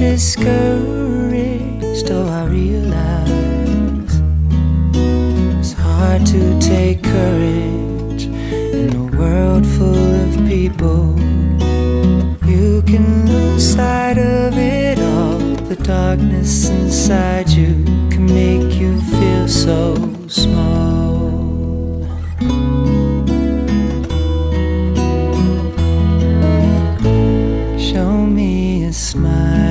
discouraged. Oh, I realize it's hard to take courage in a world full of people. You can lose sight of it all. The darkness inside you can make you feel so small. Show me a smile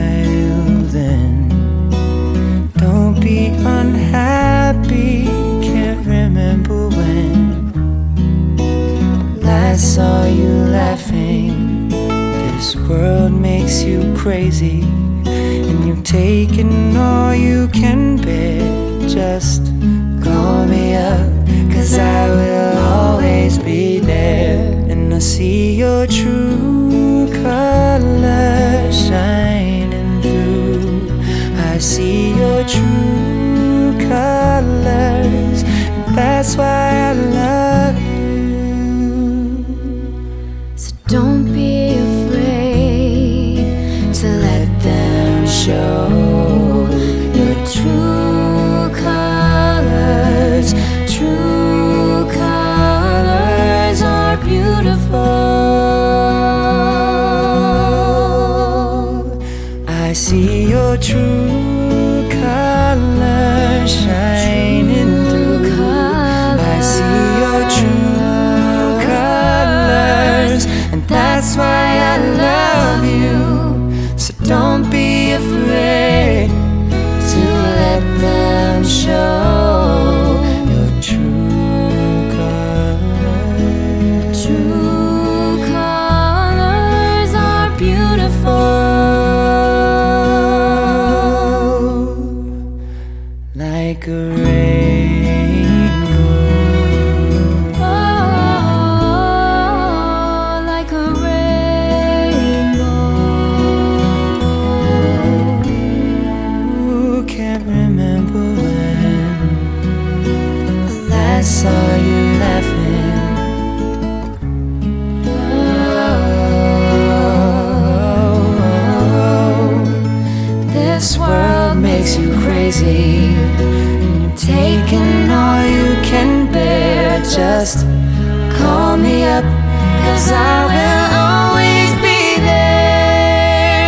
makes you crazy, and you've taken all you can bear. Just call me up, cause I will always be there. And I see your true colors shining through. I see your true colors, that's why show your true colors. True colors are beautiful. I see your true colors shining this world makes you crazy. And you're taking all you can bear. Just call me up, cause I will always be there.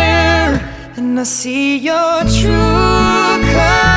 And I see your true color.